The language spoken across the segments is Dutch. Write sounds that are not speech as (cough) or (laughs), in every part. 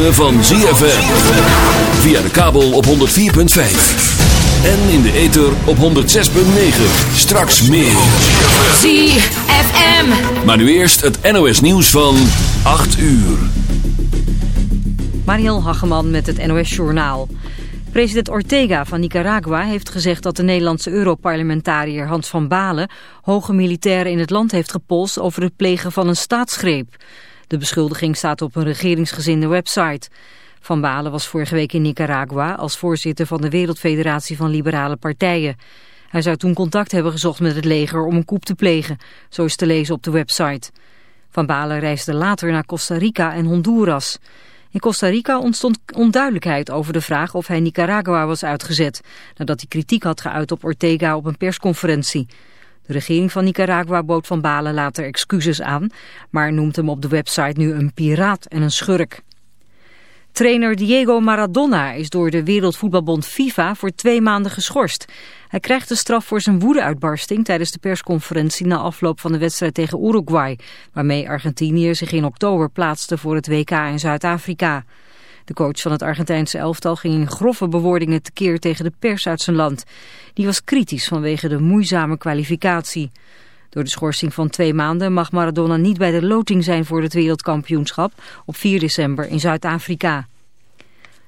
ritme van ZFM. Via de kabel op 104.5. En in de ether op 106.9. Straks meer. ZFM. Maar nu eerst het NOS nieuws van 8 uur. Mariel Hageman met het NOS Journaal. President Ortega van Nicaragua heeft gezegd dat de Nederlandse Europarlementariër Hans van Balen hoge militairen in het land heeft gepolst over het plegen van een staatsgreep. De beschuldiging staat op een regeringsgezinde website. Van Balen was vorige week in Nicaragua als voorzitter van de Wereldfederatie van Liberale Partijen. Hij zou toen contact hebben gezocht met het leger om een coup te plegen, zo is te lezen op de website. Van Balen reisde later naar Costa Rica en Honduras. In Costa Rica ontstond onduidelijkheid over de vraag of hij Nicaragua was uitgezet, nadat hij kritiek had geuit op Ortega op een persconferentie. De regering van Nicaragua bood Van Balen later excuses aan, maar noemt hem op de website nu een piraat en een schurk. Trainer Diego Maradona is door de Wereldvoetbalbond FIFA voor twee maanden geschorst. Hij krijgt de straf voor zijn woedeuitbarsting tijdens de persconferentie na afloop van de wedstrijd tegen Uruguay, waarmee Argentinië zich in oktober plaatste voor het WK in Zuid-Afrika. De coach van het Argentijnse elftal ging in grove bewoordingen tekeer tegen de pers uit zijn land. Die was kritisch vanwege de moeizame kwalificatie. Door de schorsing van twee maanden mag Maradona niet bij de loting zijn voor het wereldkampioenschap op 4 december in Zuid-Afrika.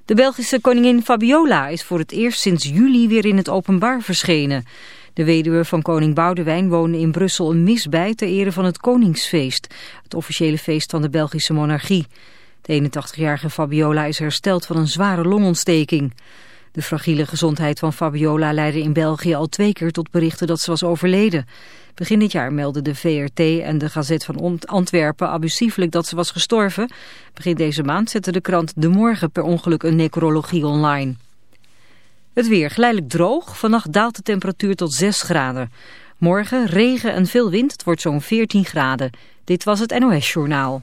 De Belgische koningin Fabiola is voor het eerst sinds juli weer in het openbaar verschenen. De weduwe van koning Boudewijn woonde in Brussel een mis bij ter ere van het Koningsfeest, het officiële feest van de Belgische monarchie. De 81-jarige Fabiola is hersteld van een zware longontsteking. De fragiele gezondheid van Fabiola leidde in België al twee keer tot berichten dat ze was overleden. Begin dit jaar meldden de VRT en de Gazet van Antwerpen abusieflijk dat ze was gestorven. Begin deze maand zette de krant De Morgen per ongeluk een necrologie online. Het weer geleidelijk droog. Vannacht daalt de temperatuur tot 6 graden. Morgen regen en veel wind. Het wordt zo'n 14 graden. Dit was het NOS Journaal.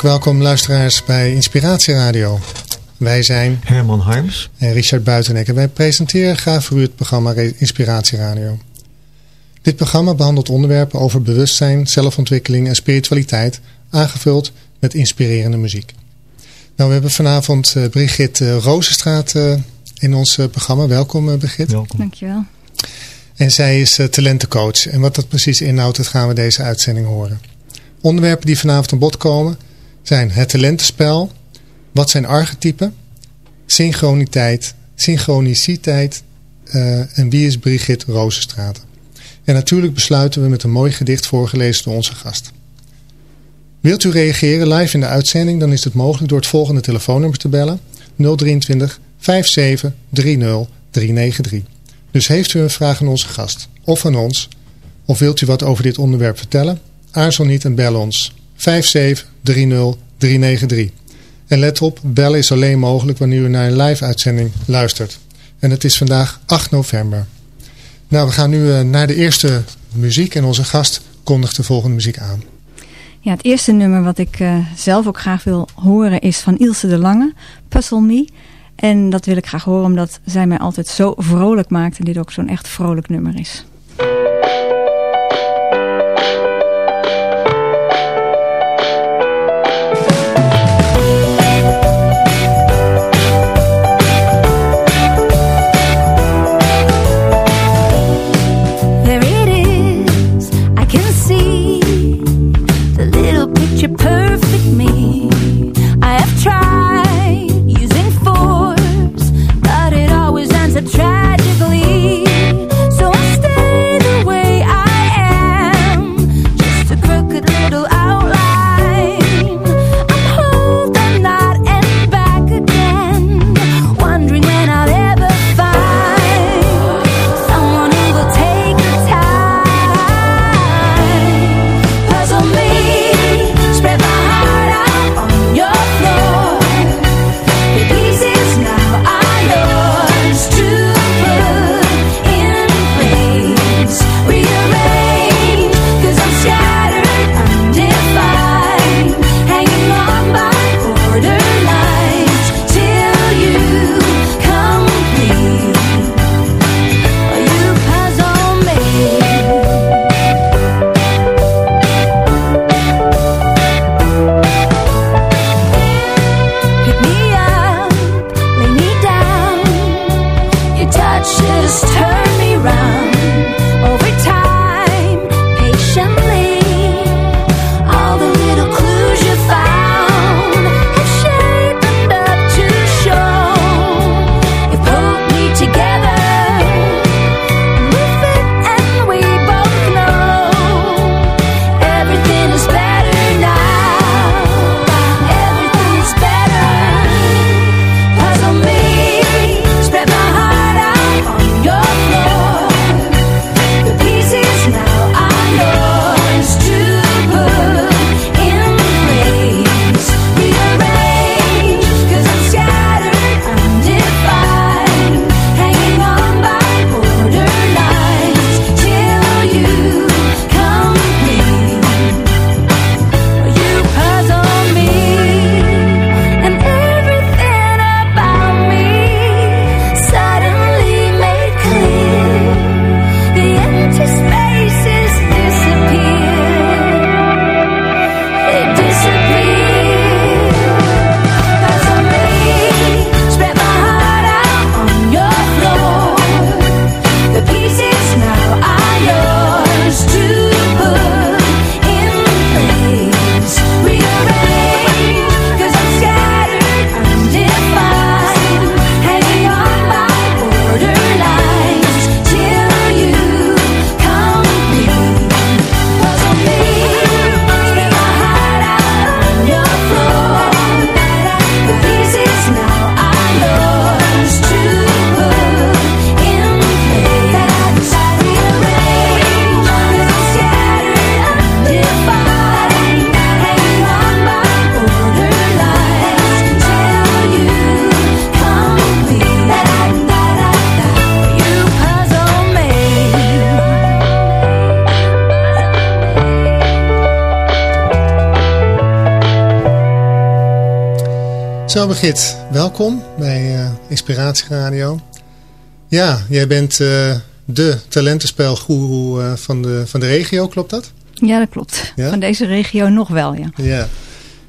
Hartelijk welkom luisteraars bij Inspiratie Radio. Wij zijn Herman Harms. en Richard Buitenek en wij presenteren graag voor u het programma Inspiratie Radio. Dit programma behandelt onderwerpen over bewustzijn, zelfontwikkeling en spiritualiteit, aangevuld met inspirerende muziek. Nou, we hebben vanavond eh, Brigitte uh, Rozenstraat eh, in ons programma. Welkom Brigitte. Welkom. Dankjewel. En zij is eh, talentencoach. En wat dat precies inhoudt, dat gaan we deze uitzending horen. Onderwerpen die vanavond aan bod komen zijn het talentenspel. Wat zijn archetypen? Synchroniteit, synchroniciteit eh, en wie is Brigitte Rozenstraat? En natuurlijk besluiten we met een mooi gedicht voorgelezen door onze gast. Wilt u reageren live in de uitzending, dan is het mogelijk door het volgende telefoonnummer te bellen. 023 57 30 393. Dus heeft u een vraag aan onze gast of aan ons, of wilt u wat over dit onderwerp vertellen? Aarzel niet en bel ons 57 30 393. En let op, bellen is alleen mogelijk wanneer u naar een live uitzending luistert. En het is vandaag 8 november. Nou, we gaan nu eh, naar de eerste muziek en onze gast kondigt de volgende muziek aan. Ja, het eerste nummer wat ik uh, zelf ook graag wil horen is van Ilse de Lange, Puzzle Me. En dat wil ik graag horen omdat zij mij altijd zo vrolijk maakt en dit ook zo'n echt vrolijk nummer is. Begit, welkom bij uh, Inspiratieradio. Ja, jij bent uh, de talentenspelgoeroe uh, van, de, van de regio, klopt dat? Ja, dat klopt. Ja? Van deze regio nog wel, ja. Ja.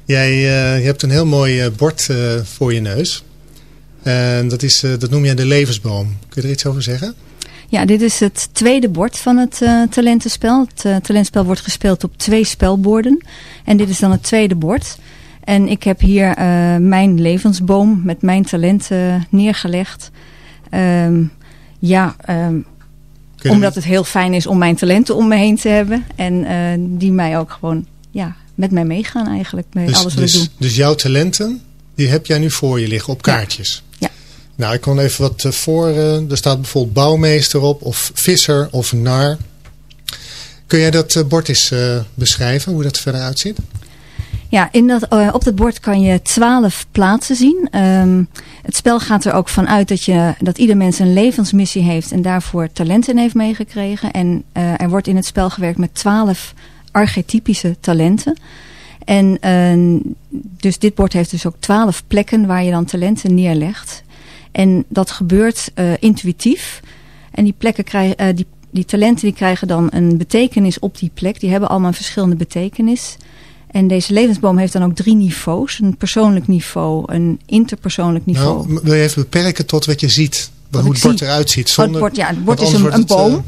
Jij je hebt een heel mooi bord voor je neus. En dat, is, dat noem je de levensboom. Kun je er iets over zeggen? Ja, dit is het tweede bord van het talentenspel. Het talentenspel wordt gespeeld op twee spelborden. En dit is dan het tweede bord. En ik heb hier uh, mijn levensboom met mijn talenten neergelegd. Um, ja, um, omdat het heel fijn is om mijn talenten om me heen te hebben. En uh, die mij ook gewoon ja, met mij meegaan eigenlijk. Bij dus, alles wat dus, ik doe. Dus jouw talenten, die heb jij nu voor je liggen op kaartjes? Ja. Nou, ik kon even wat uh, voor. er staat bijvoorbeeld bouwmeester op of visser of nar. Kun jij dat bord eens beschrijven, hoe dat verder uitziet? Ja, in dat, uh, op dat bord kan je twaalf plaatsen zien. Um, het spel gaat er ook van uit dat, je, dat ieder mens een levensmissie heeft en daarvoor talenten heeft meegekregen. En uh, er wordt in het spel gewerkt met twaalf archetypische talenten. En dus dit bord heeft dus ook twaalf plekken waar je dan talenten neerlegt. En dat gebeurt intuïtief. En die, plekken krijgen, die, die talenten die krijgen dan een betekenis op die plek. Die hebben allemaal een verschillende betekenis. En deze levensboom heeft dan ook drie niveaus. Een persoonlijk niveau, een interpersoonlijk niveau. Nou, wil je even beperken tot wat je ziet? Wat hoe het bord eruit ziet. Oh, zonder, het bord, ja, het bord is een, een boom.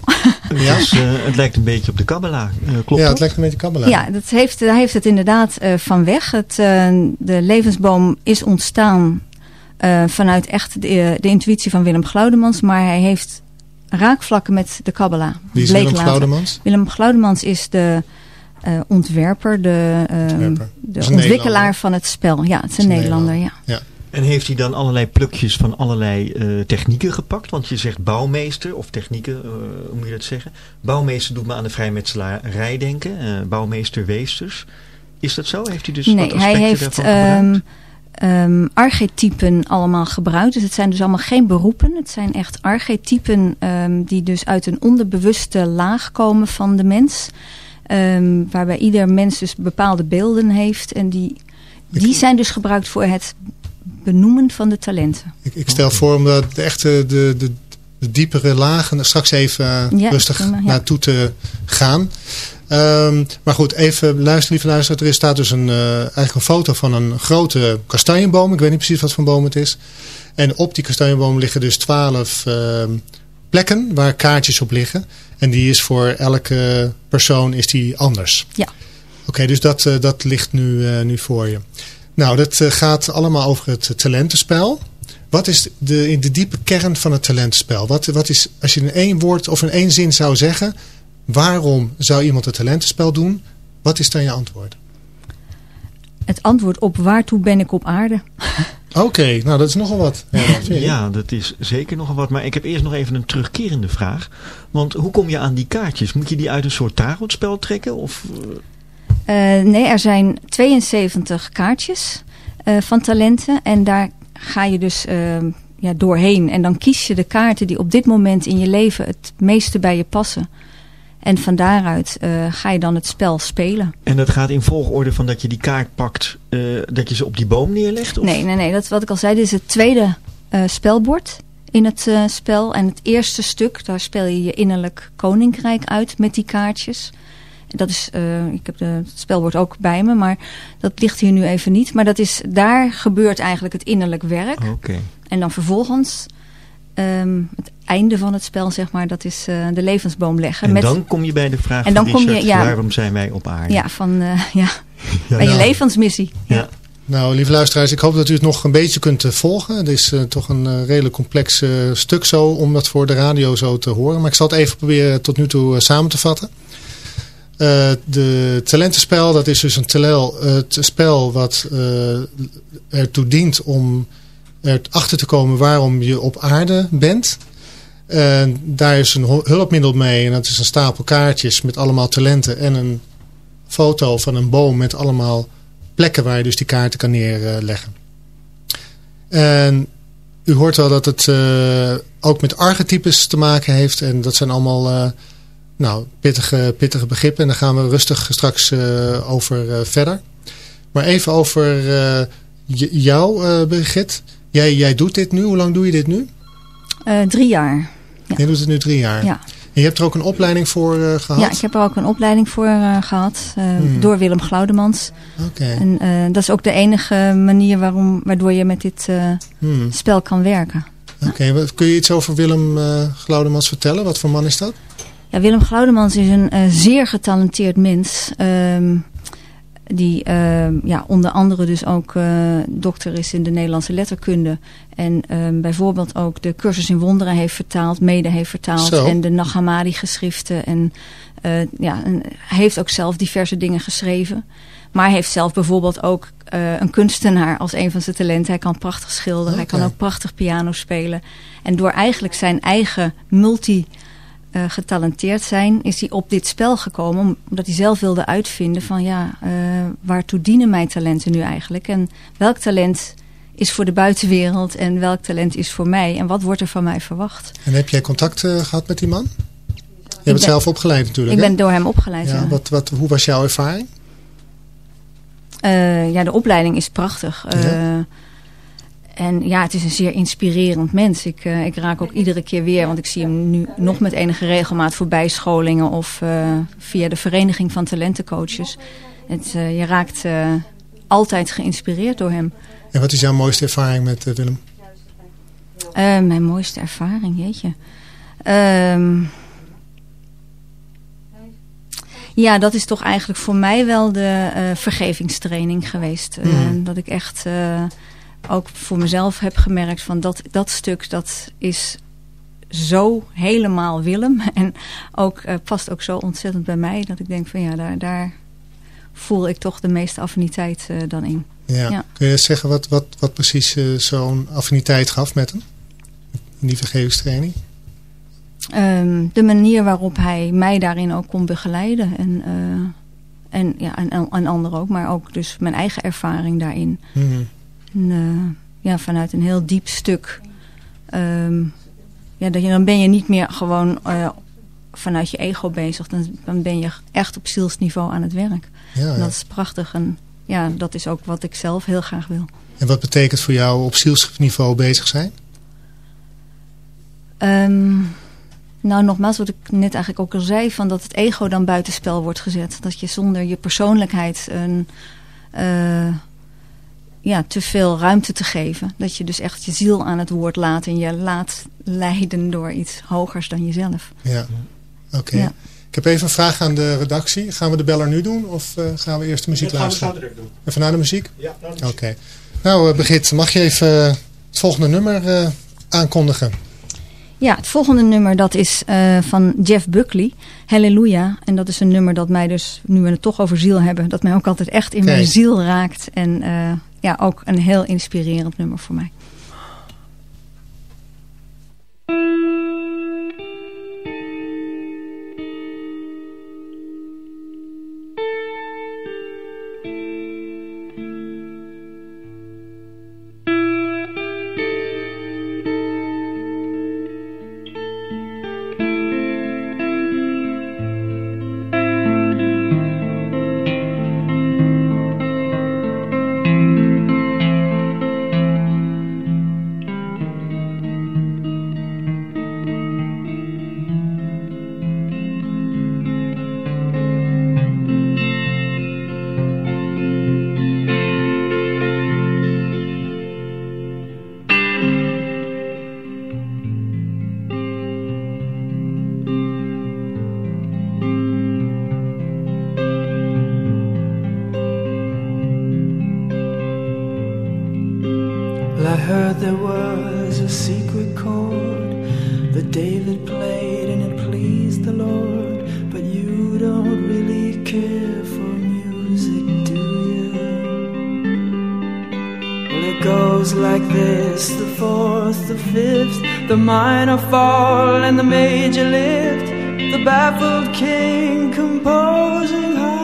Uh, ja. Dus, uh, het lijkt een beetje op de kabbala. Uh, klopt Ja, het lijkt een beetje kabbala. Ja, dat heeft, daar heeft het inderdaad van weg. Het, de levensboom is ontstaan vanuit echt de, de, intuïtie van Willem Glaudemans. Maar hij heeft raakvlakken met de kabbala. Wie is Willem Glaudemans? Willem Glaudemans is de uh, ontwerper, de, uh, de ontwikkelaar van het spel. Ja, het is een, Nederlander. Ja. ja. En heeft hij dan allerlei plukjes van allerlei uh, technieken gepakt? Want je zegt bouwmeester, of technieken, hoe moet je dat zeggen? Bouwmeester doet me aan de vrijmetselarij denken. bouwmeester Weesters. Is dat zo? Heeft hij dus nee, wat hij heeft um, um, archetypen allemaal gebruikt. Dus het zijn dus allemaal geen beroepen. Het zijn echt archetypen um, die dus uit een onderbewuste laag komen van de mens. Um, waarbij ieder mens dus bepaalde beelden heeft. En die, die zijn dus gebruikt voor het benoemen van de talenten. Ik, ik stel voor om de, de echte de, de, de, diepere lagen straks even ja, rustig ja. naartoe te gaan. Um, maar goed, even luisteren, lieve luisteraar. Er staat dus een, uh, eigenlijk een foto van een grote kastanjeboom. Ik weet niet precies wat voor boom het is. En op die kastanjeboom liggen dus twaalf uh, plekken waar kaartjes op liggen. En die is voor elke persoon is die anders. Ja. Oké, dus dat, uh, dat ligt nu, uh, nu voor je. Nou, dat uh, gaat allemaal over het talentenspel. Wat is de, de diepe kern van het talentenspel? Wat, wat is, als je in één woord of in één zin zou zeggen... waarom zou iemand het talentenspel doen? Wat is dan je antwoord? Het antwoord op waartoe ben ik op aarde? (laughs) Oké, nou dat is nogal wat. Ja, ja, dat is zeker nogal wat. Maar ik heb eerst nog even een terugkerende vraag. Want hoe kom je aan die kaartjes? Moet je die uit een soort tarotspel trekken? Of... Uh, nee, er zijn 72 kaartjes uh, van talenten. En daar ga je dus uh, ja, doorheen. En dan kies je de kaarten die op dit moment in je leven het meeste bij je passen. En van daaruit uh, ga je dan het spel spelen. En dat gaat in volgorde van dat je die kaart pakt, uh, dat je ze op die boom neerlegt? Of? Nee, nee, nee. Dat, wat ik al zei, dit is het tweede uh, spelbord in het spel. En het eerste stuk, daar speel je je innerlijk koninkrijk uit met die kaartjes. Dat is, ik heb de, het spelbord ook bij me, maar dat ligt hier nu even niet. Maar dat is, daar gebeurt eigenlijk het innerlijk werk. Oké. Okay. En dan vervolgens Um, het einde van het spel, zeg maar, dat is uh, de levensboom leggen. En met... dan kom je bij de vraag en dan kom je, ja, waarom zijn wij op aarde? Ja, van, uh, (laughs) ja, (laughs) ja bij nou, je levensmissie. Ja. ja. Nou, lieve luisteraars, ik hoop dat u het nog een beetje kunt uh, volgen. Het is toch een redelijk complex stuk zo, om dat voor de radio zo te horen. Maar ik zal het even proberen tot nu toe samen te vatten. de talentenspel, dat is dus een telel, het spel wat ertoe dient om erachter te komen waarom je op aarde bent. En daar is een hulpmiddel mee en dat is een stapel kaartjes met allemaal talenten en een foto van een boom met allemaal plekken waar je dus die kaarten kan neerleggen. En u hoort wel dat het uh, ook met archetypes te maken heeft en dat zijn allemaal uh, nou, pittige, pittige begrippen en daar gaan we rustig straks uh, over verder. Maar even over jou Brigitte. Jij, jij doet dit nu. Hoe lang doe je dit nu? Uh, drie jaar. Ja. Je doet het nu drie jaar? Ja. En je hebt er ook een opleiding voor uh, gehad? Ja, ik heb er ook een opleiding voor uh, gehad. Hmm. Door Willem Glaudemans. Oké. Okay. En dat is ook de enige manier waarom, waardoor je met dit hmm. spel kan werken. Oké, okay. kun je iets over Willem Glaudemans vertellen? Wat voor man is dat? Ja, Willem Glaudemans is een zeer getalenteerd mens. Ehm, die uh, ja, onder andere dus ook uh, dokter is in de Nederlandse letterkunde. En uh, bijvoorbeeld ook de cursus in wonderen heeft vertaald, mede heeft vertaald. Zo. En de Nagamadi geschriften. En, uh, ja, en heeft ook zelf diverse dingen geschreven. Maar heeft zelf bijvoorbeeld ook een kunstenaar als een van zijn talenten. Hij kan prachtig schilderen, okay. hij kan ook prachtig piano spelen. En door eigenlijk zijn eigen multi uh, getalenteerd zijn, is hij op dit spel gekomen. Omdat hij zelf wilde uitvinden van ja, uh, waartoe dienen mijn talenten nu eigenlijk? En welk talent is voor de buitenwereld en welk talent is voor mij? En wat wordt er van mij verwacht? En heb jij contact uh, gehad met die man? Je bent zelf opgeleid natuurlijk. Ik hè? ben door hem opgeleid, ja. ja, Wat, wat, hoe was jouw ervaring? Eh, ja, de opleiding is prachtig. Eh, Ja. En ja, het is een zeer inspirerend mens. Ik, eh, ik raak ook iedere keer weer, want ik zie hem nu nog met enige regelmaat voor bijscholingen of eh, via de Vereniging van Talentencoaches. Het, eh, je raakt altijd geïnspireerd door hem. En wat is jouw mooiste ervaring met Willem? Mijn mooiste ervaring, jeetje. Ehm, ja, dat is toch eigenlijk voor mij wel de vergevingstraining geweest. Mhm. Dat ik echt ook voor mezelf heb gemerkt van dat, dat stuk, dat is zo helemaal Willem. (laughs) En ook, eh, past ook zo ontzettend bij mij dat ik denk van ja, daar, daar voel ik toch de meeste affiniteit eh, dan in. Ja. Ja. Kun je zeggen wat, wat, wat precies eh, zo'n affiniteit gaf met hem? In die vergevingstraining? Ehm, de manier waarop hij mij daarin ook kon begeleiden. En, en, ja, en, en anderen ook, maar ook dus mijn eigen ervaring daarin. Mhm. Eh, ja, vanuit een heel diep stuk. Ehm, ja, dat je, dan ben je niet meer gewoon eh, vanuit je ego bezig. Dan, dan ben je echt op zielsniveau aan het werk. Ja, dat is prachtig. En ja, dat is ook wat ik zelf heel graag wil. En wat betekent voor jou op zielsniveau bezig zijn? Ehm, nou, nogmaals, wat ik net eigenlijk ook al zei, van dat het ego dan buitenspel wordt gezet. Dat je zonder je persoonlijkheid een, eh, ja, te veel ruimte te geven. Dat je dus echt je ziel aan het woord laat en je laat leiden door iets hogers dan jezelf. Ja, oké. Ja. Ik heb even een vraag aan de redactie. Gaan we de beller nu doen of eh, gaan we eerst de muziek Dat gaan we zo luisteren? direct doen. Even naar de muziek? Ja, nou, Oké. Nou, eh, Brigitte, mag je even eh, het volgende nummer eh, aankondigen? Ja, het volgende nummer dat is eh, van Jeff Buckley, Halleluja. En dat is een nummer dat mij dus, nu we het toch over ziel hebben, dat mij ook altijd echt in mijn ziel raakt. En eh, ja, ook een heel inspirerend nummer voor mij. Well, it goes like this the fourth, the fifth, the minor fall, and the major lift. The baffled king composing hallelujah.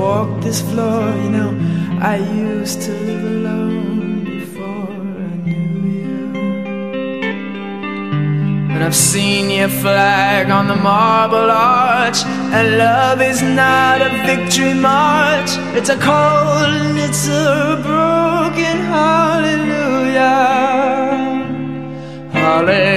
Walked this floor. You know, I used to live alone before I knew you. And I've seen your flag on the marble arch. And love is not a victory march. It's a cold and it's a broken hallelujah. Hallelujah.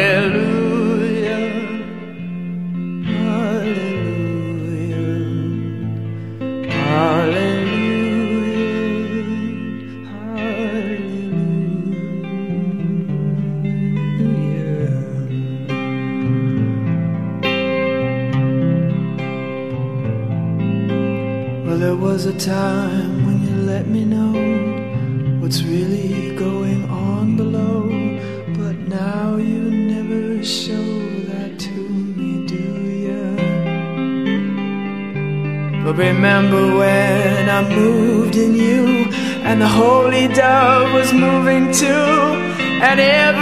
at every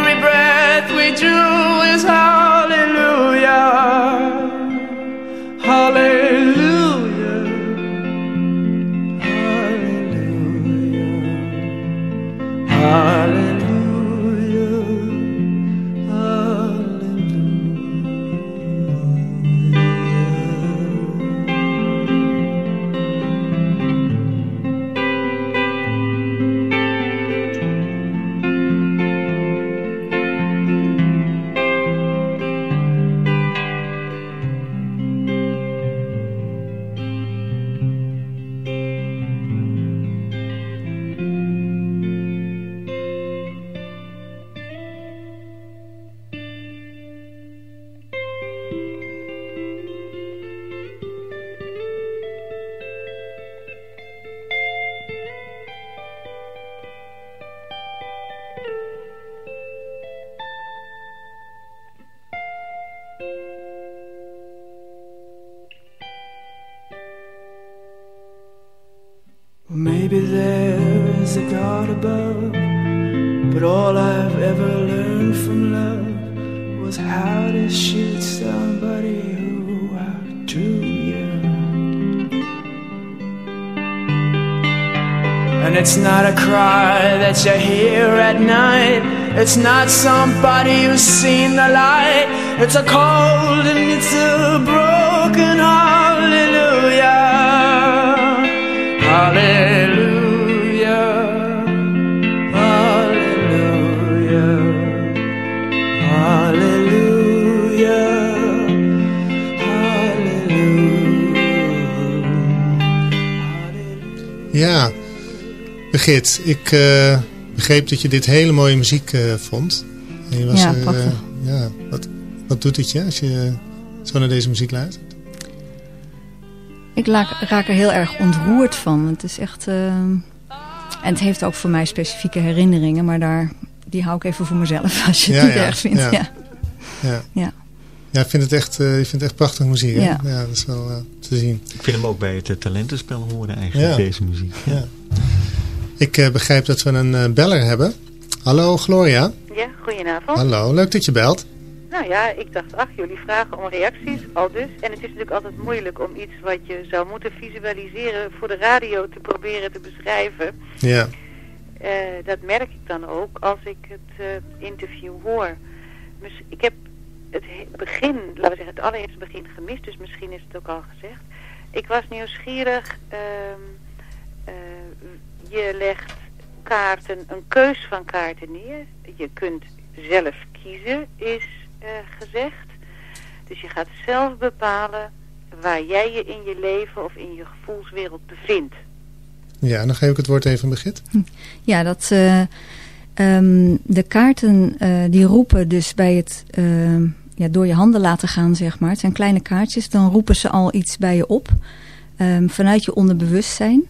maybe there's a God above, but all I've ever learned from love was how to shoot somebody who outdrew you. And it's not a cry that you hear at night. It's not somebody who's seen the light. It's a cold and it's a broken hallelujah. Ja, Begit, ik eh, begreep dat je dit hele mooie muziek eh, vond. En je was Ja, prachtig. eh, ja, wat, wat doet het je als je zo naar deze muziek luistert? Ik raak, raak er heel erg ontroerd van. Het is echt... eh, en het heeft ook voor mij specifieke herinneringen. Maar daar, die hou ik even voor mezelf. (laughs) Als je het Ja, niet ja, erg vindt. ja. Ja. Ja, ik vind het echt, eh, ik vind het echt prachtig muziek. Hè? Ja. ja, dat is wel eh, te zien. Ik vind hem ook bij het talentenspel horen eigenlijk, Ja. deze muziek. Ja. Ik eh, begrijp dat we een beller hebben. Hallo Gloria. Ja, goedenavond. Hallo, leuk dat je belt. Nou ja, ik dacht, ach, jullie vragen om reacties, al dus. En het is natuurlijk altijd moeilijk om iets wat je zou moeten visualiseren voor de radio te proberen te beschrijven. Ja, Eh, dat merk ik dan ook als ik het eh, interview hoor. Dus ik heb het he- begin, laten we zeggen het allereerste begin gemist, dus misschien is het ook al gezegd. Ik was nieuwsgierig, ehm, eh, je legt kaarten, een keus van kaarten neer. Je kunt zelf kiezen, is eh, gezegd. Dus je gaat zelf bepalen waar jij je in je leven of in je gevoelswereld bevindt. ja dan geef ik het woord even aan Begit. Ja, dat, eh, ehm, de kaarten eh, die roepen dus bij het ehm, ja, door je handen laten gaan, zeg maar. Het zijn kleine kaartjes, dan roepen ze al iets bij je op. ehm, vanuit je onderbewustzijn.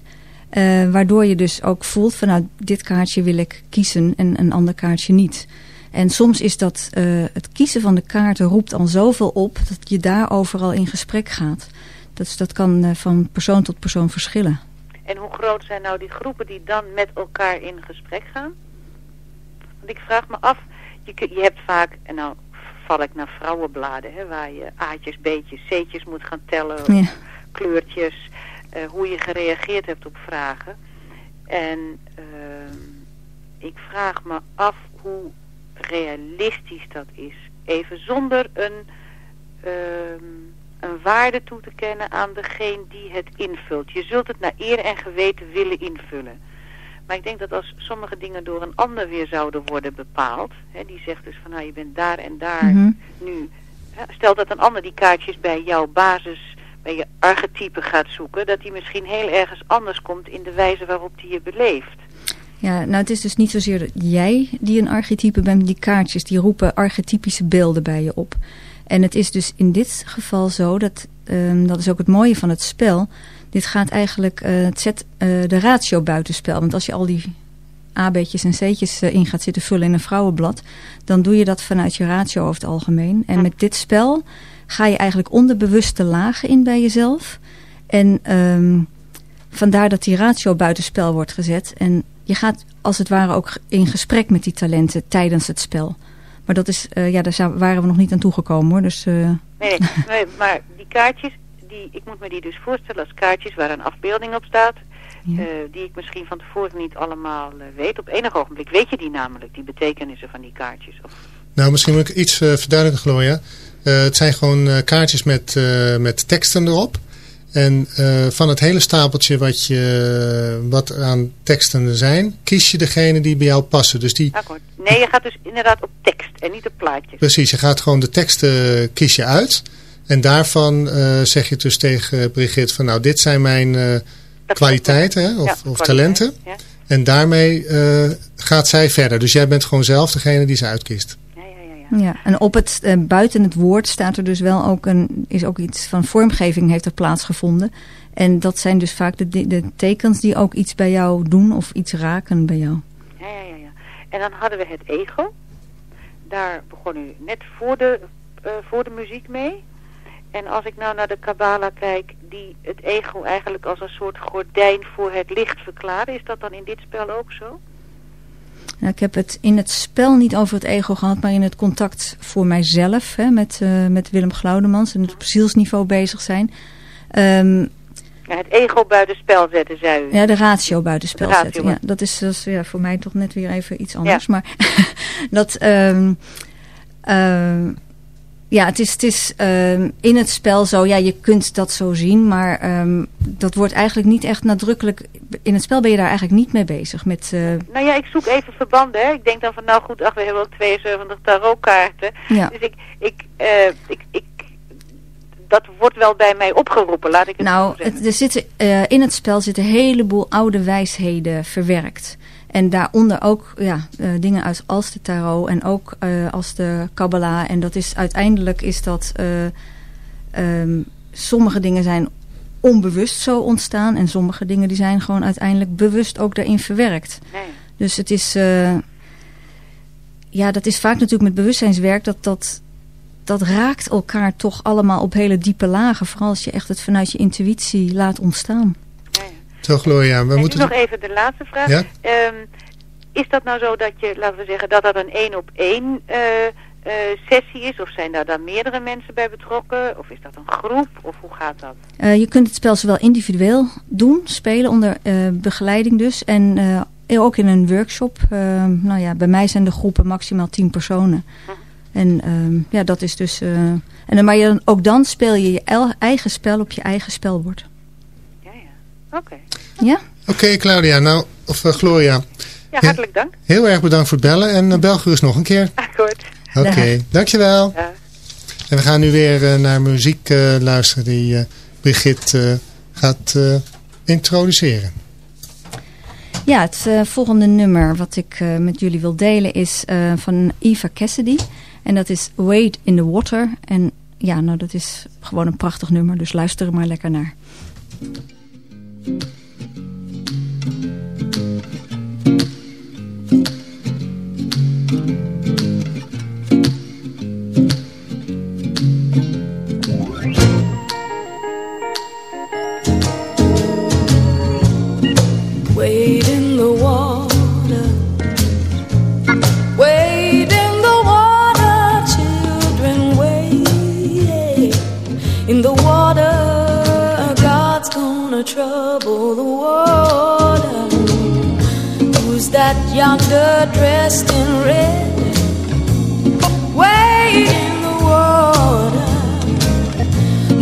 Eh, waardoor je dus ook voelt van nou, dit kaartje wil ik kiezen en een ander kaartje niet. En soms is dat, eh, het kiezen van de kaarten roept al zoveel op dat je daarover al in gesprek gaat. Dus dat kan eh, van persoon tot persoon verschillen. En hoe groot zijn nou die groepen die dan met elkaar in gesprek gaan? Want ik vraag me af, je, je hebt vaak, en nou val ik naar vrouwenbladen, hè, waar je A'tjes, B'tjes, C'tjes moet gaan tellen, Ja. kleurtjes, eh, hoe je gereageerd hebt op vragen. En ehm, ik vraag me af hoe realistisch dat is even zonder een, ehm, een waarde toe te kennen aan degene die het invult. Je zult het naar eer en geweten willen invullen. Maar ik denk dat als sommige dingen door een ander weer zouden worden bepaald, hè, die zegt dus van nou je bent daar en daar Mhm. nu. hè, Stel dat een ander die kaartjes bij jouw basis, bij je archetype gaat zoeken, dat die misschien heel ergens anders komt in de wijze waarop die je beleeft. Ja, nou het is dus niet zozeer dat jij die een archetype bent. Die kaartjes die roepen archetypische beelden bij je op. En het is dus in dit geval zo, dat, ehm, dat is ook het mooie van het spel. Dit gaat eigenlijk, eh, het zet eh, de ratio buitenspel. Want als je al die A-beetjes en C'tjes eh, in gaat zitten vullen in een vrouwenblad... dan doe je dat vanuit je ratio over het algemeen. En met dit spel ga je eigenlijk onderbewuste lagen in bij jezelf. En ehm, vandaar dat die ratio buitenspel wordt gezet. En je gaat als het ware ook in gesprek met die talenten tijdens het spel. Maar dat is, eh, ja, daar waren we nog niet aan toegekomen hoor. Dus eh, Nee, (laughs) nee, maar die kaartjes, die, ik moet me die dus voorstellen als kaartjes waar een afbeelding op staat. Ja. eh, die ik misschien van tevoren niet allemaal weet. Op enig ogenblik weet je die namelijk, die betekenissen van die kaartjes. Of, Nou, misschien moet ik iets eh, verduidelijken, Gloria. Eh, het zijn gewoon eh, kaartjes met, eh, met teksten erop. En eh, van het hele stapeltje wat, je, wat aan teksten er zijn, kies je degene die bij jou passen. Dus die, akkoord. Nee, je gaat dus inderdaad op tekst en niet op plaatjes. precies, je gaat gewoon de teksten kies je uit. En daarvan eh, zeg je dus tegen Brigitte van nou, dit zijn mijn eh, kwaliteiten hè, Ja, of, of talenten. Ja, En daarmee eh, gaat zij verder. Dus jij bent gewoon zelf degene die ze uitkiest. Ja, en op het, eh, buiten het woord staat er dus wel ook een, is ook iets van vormgeving heeft er plaatsgevonden. En dat zijn dus vaak de, de, tekens die ook iets bij jou doen of iets raken bij jou. Ja, ja, ja, ja. En dan hadden we het ego. Daar begon u net voor de, eh, voor de muziek mee. En als ik nou naar de Kabbalah kijk, die het ego eigenlijk als een soort gordijn voor het licht verklaren, is dat dan in dit spel ook zo? Nou, ik heb het in het spel niet over het ego gehad, maar in het contact voor mijzelf hè, met, eh, met Willem Glaudemans en het op zielsniveau bezig zijn. Ehm, Ja, het ego buiten spel zetten, zei u. Ja, de ratio buitenspel De ratio zetten. Ja, dat is, dat is ja, voor mij toch net weer even iets anders. Maar (laughs) dat, ehm, ja, het is, het is ehm, in het spel zo, ja, je kunt dat zo zien, maar ehm, dat wordt eigenlijk niet echt nadrukkelijk. In het spel ben je daar eigenlijk niet mee bezig. Met, eh, Nou ja, ik zoek even verbanden. Hè. Ik denk dan van, nou goed, ach, we hebben ook 72 tarotkaarten. ja. Dus ik, ik, eh, ik, ik, dat wordt wel bij mij opgeroepen, laat ik het Nou, zo zeggen. het, er zitten, eh, in het spel zitten een heleboel oude wijsheden verwerkt. En daaronder ook ja, eh, dingen uit als de tarot en ook eh, als de Kabbalah. En dat is uiteindelijk is dat... eh, ehm, sommige dingen zijn onbewust zo ontstaan. En sommige dingen die zijn gewoon uiteindelijk bewust ook daarin verwerkt. Nee. Dus het is... ja, dat is vaak natuurlijk met bewustzijnswerk. Dat, dat, dat raakt elkaar toch allemaal op hele diepe lagen. Vooral als je echt het vanuit je intuïtie laat ontstaan. Zo Gloria, we en moeten... nog even de laatste vraag. Ja? Ehm, is dat nou zo dat je, laten we zeggen, dat dat een één op één eh, eh, sessie is? Of zijn daar dan meerdere mensen bij betrokken? Of is dat een groep? Of hoe gaat dat? Eh, je kunt het spel zowel individueel doen, spelen onder eh, begeleiding dus. En eh, ook in een workshop. Nou ja, bij mij zijn de groepen maximaal 10 personen. En ehm, ja, dat is dus... eh, en dan, maar je, ook dan speel je je eigen spel op je eigen spelbord. Ja. Oké. Ja? Oké Claudia, nou, of eh, Gloria, Ja, hartelijk dank. heel erg bedankt voor het bellen. En uh, bel gerust nog een keer. Akkoord. Oké, dankjewel. Ja. En we gaan nu weer eh, naar muziek eh, luisteren die eh, Brigitte eh, gaat eh, introduceren. Ja, het volgende nummer wat ik eh, met jullie wil delen is eh, van Eva Cassidy. En dat is Wade in the Water. En ja, nou dat is gewoon een prachtig nummer, dus luister er maar lekker naar. Wade yonder dressed in red, way in the water.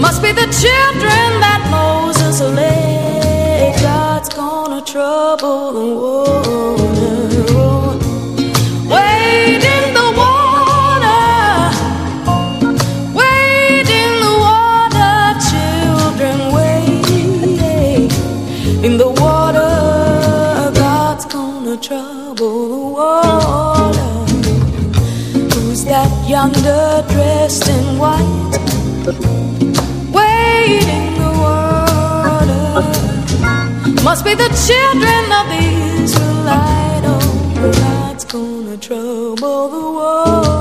Must be the children that Moses led. God's gonna trouble the world. Dressed in white? Wade in the water. Must be the children of the Israelite. Oh, God's gonna trouble the water.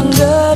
longer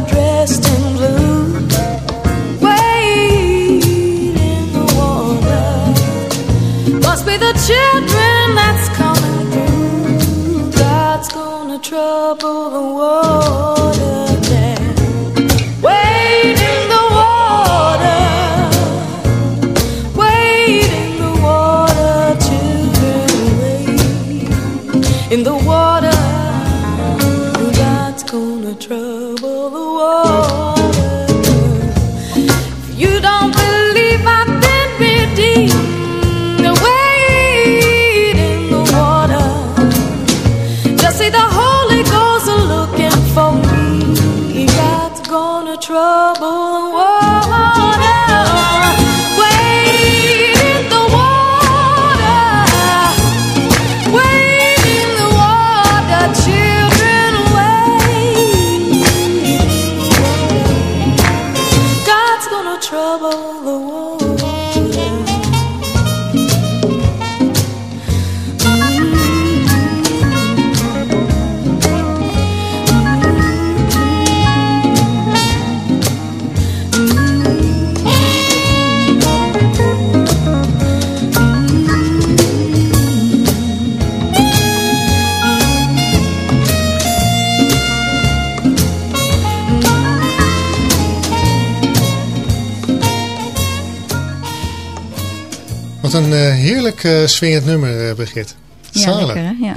eh, swingend nummer, eh, Brigitte. Ja, Zalig. lekker hè? Ja.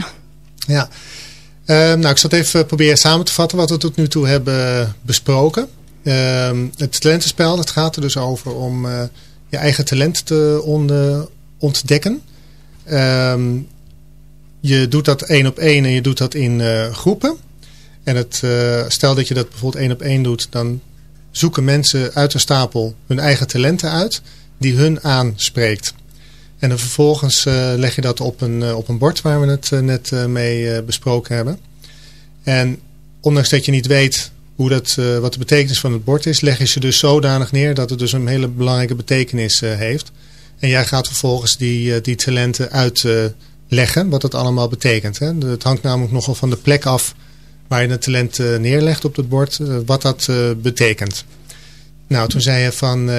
Ja. Ehm, nou, ik zal het even proberen samen te vatten wat we tot nu toe hebben besproken. Ehm, het talentenspel, dat gaat er dus over om eh, je eigen talent te on- ontdekken. Ehm, je doet dat één op één en je doet dat in groepen. En het, stel dat je dat bijvoorbeeld één op één doet, dan zoeken mensen uit een stapel hun eigen talenten uit die hun aanspreekt. En dan vervolgens eh, leg je dat op een, eh, op een bord waar we het eh, net mee besproken hebben. En ondanks dat je niet weet hoe dat, wat de betekenis van het bord is, leg je ze dus zodanig neer dat het dus een hele belangrijke betekenis heeft. En jij gaat vervolgens die, die talenten uitleggen, wat dat allemaal betekent. Hè? Het hangt namelijk nogal van de plek af waar je het talent neerlegt op het bord, wat dat betekent. Nou, toen zei je van,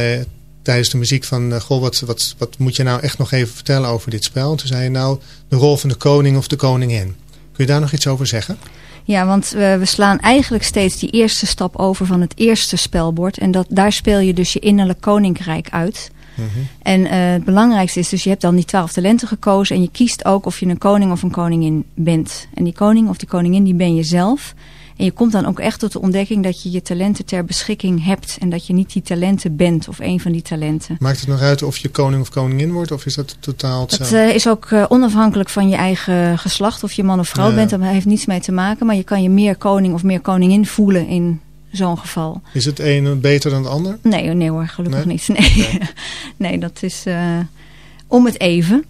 tijdens de muziek van, eh, goh, wat, wat, wat moet je nou echt nog even vertellen over dit spel? En toen zei je nou, de rol van de koning of de koningin. Kun je daar nog iets over zeggen? Ja, want we, we slaan eigenlijk steeds die eerste stap over van het eerste spelbord. En dat, daar speel je dus je innerlijk koninkrijk uit. En eh, het belangrijkste is dus, je hebt dan die twaalf talenten gekozen. En je kiest ook of je een koning of een koningin bent. En die koning of die koningin, die ben je zelf. En je komt dan ook echt tot de ontdekking dat je je talenten ter beschikking hebt. En dat je niet die talenten bent of een van die talenten. Maakt het nog uit of je koning of koningin wordt? Of is dat totaal Het hetzelfde? eh, is ook eh, onafhankelijk van je eigen geslacht. Of je man of vrouw Ja. bent, dat heeft niets mee te maken. Maar je kan je meer koning of meer koningin voelen in zo'n geval. Is het een beter dan het ander? Nee, nee hoor, gelukkig Nee? niet. (laughs) Nee, nee dat is eh, om het even.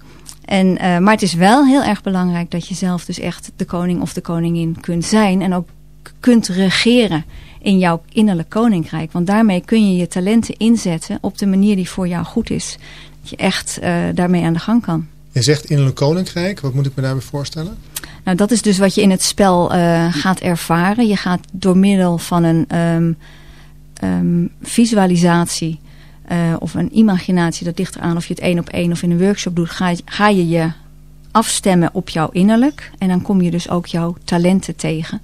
En, uh, maar het is wel heel erg belangrijk dat je zelf dus echt de koning of de koningin kunt zijn. En ook kunt regeren in jouw innerlijk koninkrijk. Want daarmee kun je je talenten inzetten op de manier die voor jou goed is. Dat je echt uh, daarmee aan de gang kan. Je zegt innerlijk koninkrijk. Wat moet ik me daarbij voorstellen? Nou, dat is dus wat je in het spel uh, gaat ervaren. Je gaat door middel van een um, um, visualisatie uh, of een imaginatie, dat ligt eraan of je het één op één of in een workshop doet, ga, ga je je afstemmen op jouw innerlijk. En dan kom je dus ook jouw talenten tegen.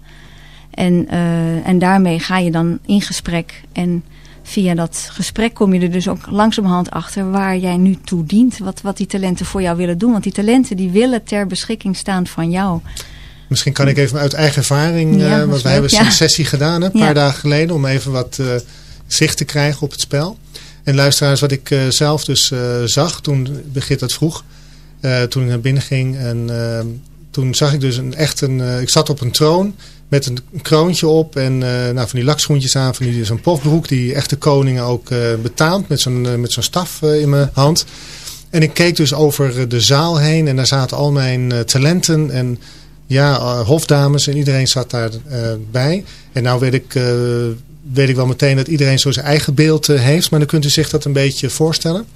En, uh, en daarmee ga je dan in gesprek. En via dat gesprek kom je er dus ook langzamerhand achter waar jij nu toe dient. Wat, wat die talenten voor jou willen doen. Want die talenten die willen ter beschikking staan van jou. Misschien kan ik even uit eigen ervaring, ja, uh, want wij hebben ja. een sessie gedaan een paar ja. dagen geleden om even wat uh, zicht te krijgen op het spel. En luisteraars, wat ik zelf dus zag toen Begit dat vroeg, toen ik naar binnen ging. En toen zag ik dus een, echt een, ik zat op een troon met een kroontje op en nou, van die lakschoentjes aan, van die, zo'n pofbroek die echte koningen ook betaamt met zo'n met zo'n staf in mijn hand. En ik keek dus over de zaal heen en daar zaten al mijn talenten en ja, hofdames en iedereen zat daarbij. bij. En nou werd ik weet ik wel meteen dat iedereen zo zijn eigen beeld heeft. Maar dan kunt u zich dat een beetje voorstellen.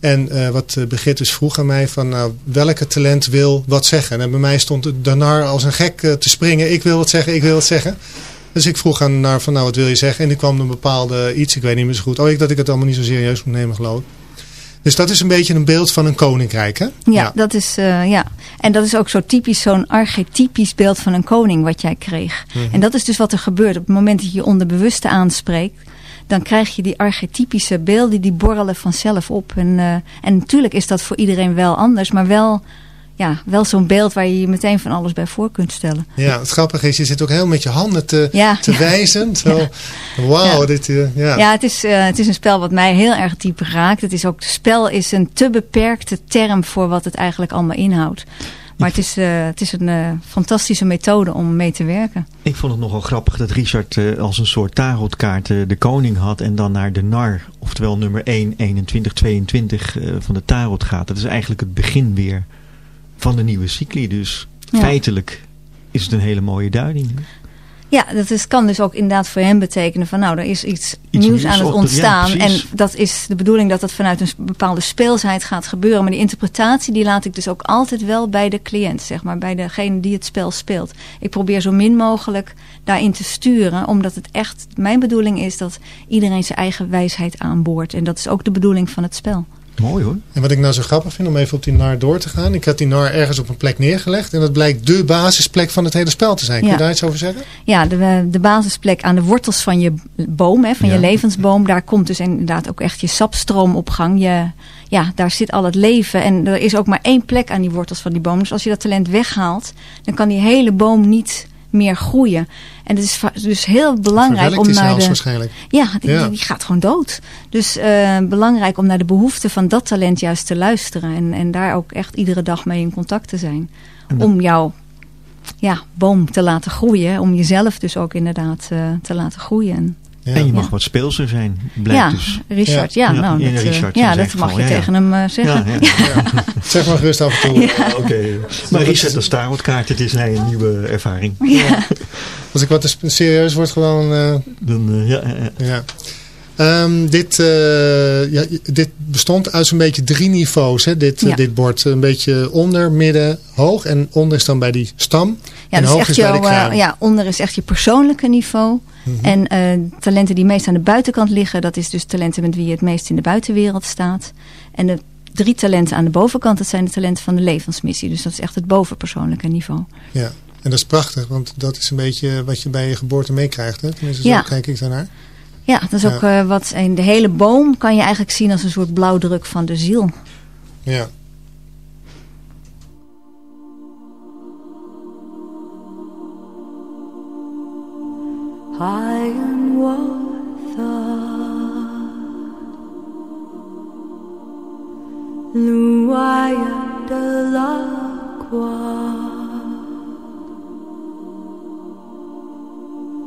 En uh, wat Begit dus vroeg aan mij van nou, welke talent wil wat zeggen. En bij mij stond Danar als een gek uh, te springen. Ik wil wat zeggen, ik wil wat zeggen. Dus ik vroeg aan Danar van nou wat wil je zeggen. En die kwam een bepaalde iets, ik weet niet meer zo goed. Oh, ik dat ik het allemaal niet zo serieus moet nemen geloof ik. Dus dat is een beetje een beeld van een koninkrijk, hè? Ja, ja. Dat is, uh, ja. en dat is ook zo typisch, zo'n archetypisch beeld van een koning wat jij kreeg. Mm -hmm. En dat is dus wat er gebeurt op het moment dat je je onderbewuste aanspreekt. Dan krijg je die archetypische beelden, die borrelen vanzelf op. En, uh, en natuurlijk is dat voor iedereen wel anders, maar wel ja, wel zo'n beeld waar je je meteen van alles bij voor kunt stellen. Ja, het grappige is, je zit ook heel met je handen te, ja, te ja. wijzen. (laughs) Zo, ja. Wauw, dit... Uh, ja, ja het, is, uh, het is een spel wat mij heel erg diep raakt. Het is ook, het spel is een te beperkte term voor wat het eigenlijk allemaal inhoudt. Maar het is, uh, het is een uh, fantastische methode om mee te werken. Ik vond het nogal grappig dat Richard uh, als een soort tarotkaart de koning had en dan naar de nar, oftewel nummer 1, 21, 22 van de tarot gaat. Dat is eigenlijk het begin weer van de nieuwe cycli. Dus ja. feitelijk is het een hele mooie duiding. Ja, dat is, kan dus ook inderdaad voor hem betekenen van nou, er is iets, iets nieuws, aan het ontstaan. De, ja, en dat is de bedoeling dat dat vanuit een bepaalde speelsheid gaat gebeuren. Maar die interpretatie die laat ik dus ook altijd wel bij de cliënt, zeg maar, bij degene die het spel speelt. Ik probeer zo min mogelijk daarin te sturen, omdat het echt mijn bedoeling is dat iedereen zijn eigen wijsheid aanboort. En dat is ook de bedoeling van het spel. Mooi hoor. En wat ik nou zo grappig vind om even op die nar door te gaan. Ik had die nar ergens op een plek neergelegd. En dat blijkt de basisplek van het hele spel te zijn. Kun je daar iets over zeggen? Ja, de, de basisplek aan de wortels van je boom. Hè, van ja. je levensboom. Daar komt dus inderdaad ook echt je sapstroom op gang. Je, ja, daar zit al het leven. En er is ook maar één plek aan die wortels van die boom. Dus als je dat talent weghaalt. Dan kan die hele boom niet meer groeien. En het is dus heel belangrijk om naar de. Waarschijnlijk. Ja, die, ja. die gaat gewoon dood. Dus uh, belangrijk om naar de behoeften van dat talent juist te luisteren. En, en daar ook echt iedere dag mee in contact te zijn. Om jouw ja, boom te laten groeien. Om jezelf dus ook inderdaad uh, te laten groeien. Ja. En je mag ja. wat speelser zijn, blijkt ja, dus. Richard, ja, nou, dat, Richard, ja, dat mag je tegen hem uh, zeggen. (laughs) zeg maar gerust af en toe. Oké, okay. maar Richard, dat tarotkaart, het is hij een nieuwe ervaring. Als ik wat serieus word, gewoon... Uh, Dan, uh, ja, ja. Um, dit, uh, ja, dit bestond uit zo'n beetje drie niveaus, hè, dit, ja. dit bord. Een beetje onder, midden, hoog. En onder is dan bij die stam. Ja, en dus hoog echt is jouw, bij de kraan. uh, ja, onder is echt je persoonlijke niveau. Mm -hmm. En talenten die meest aan de buitenkant liggen, dat is dus talenten met wie je het meest in de buitenwereld staat. En de drie talenten aan de bovenkant, dat zijn de talenten van de levensmissie. Dus dat is echt het bovenpersoonlijke niveau. Ja, en dat is prachtig, want dat is een beetje wat je bij je geboorte meekrijgt. Hè? Tenminste, Ja. zo kijk ik daarnaar. Ja, dat is ook uh, wat in de hele boom kan je eigenlijk zien als een soort blauwdruk van de ziel. Ja. Luaya de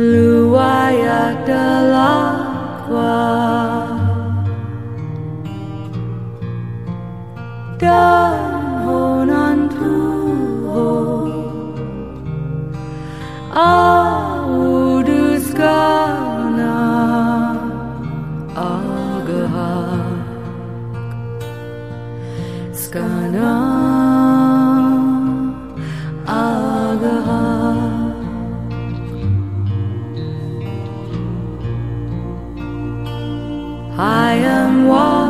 Luai adalah Dan honan tuho Audus gana Agahak Skana I am Watha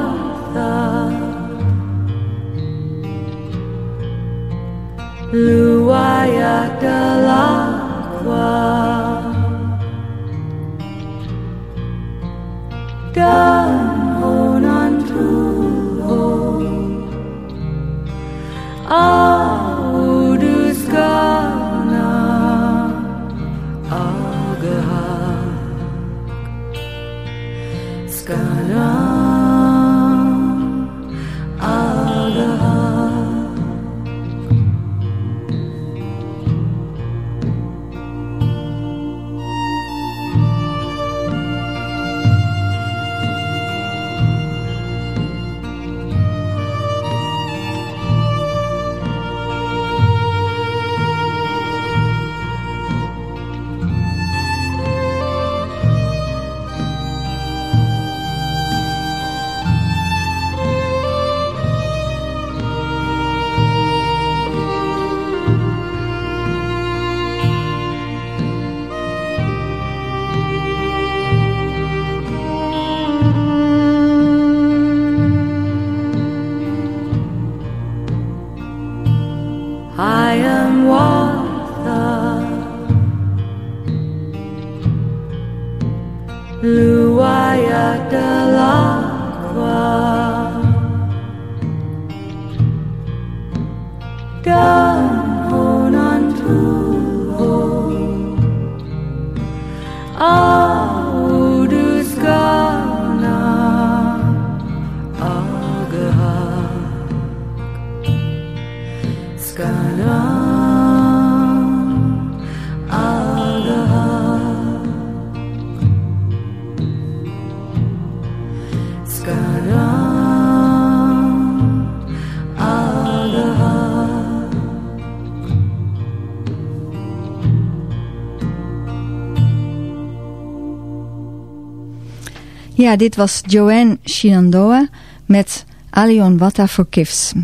Ja, dit was Joanne Shenandoah met Alion Wata.